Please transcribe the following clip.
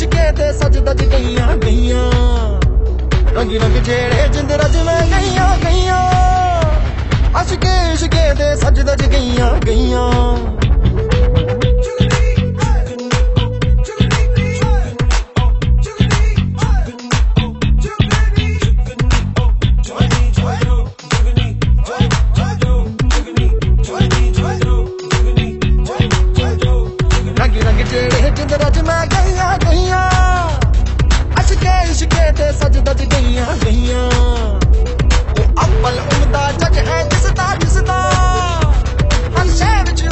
ਇਸ਼ਕੇ ਤੇ ਸਜਦਜ ਗਈਆਂ ਗਈਆਂ। ਰੰਗੀ ਰੰਗ ਜਿਹੜੇ ਜਿੰਦ ਰਜ ਮੈਂ ਗਈਆਂ ਗਈਆਂ। ਅਸ਼ਕੇ ਇਸ਼ਕੇ ਤੇ ਸਜਦਜ ਗਈਆਂ ਗਈਆਂ। ਇਸ਼ਕੇ ਤੇ ਸਜ ਦਜ ਗਈਆਂ ਗਈਆਂ। ਉਹ ਅੱਪਲ ਉਮਦਾ ਜਗ ਹੈ ਜਿਸ ਦਾ ਜਿਸ ਦਾ ਅੰਸ਼ੇ ਵਿੱਚ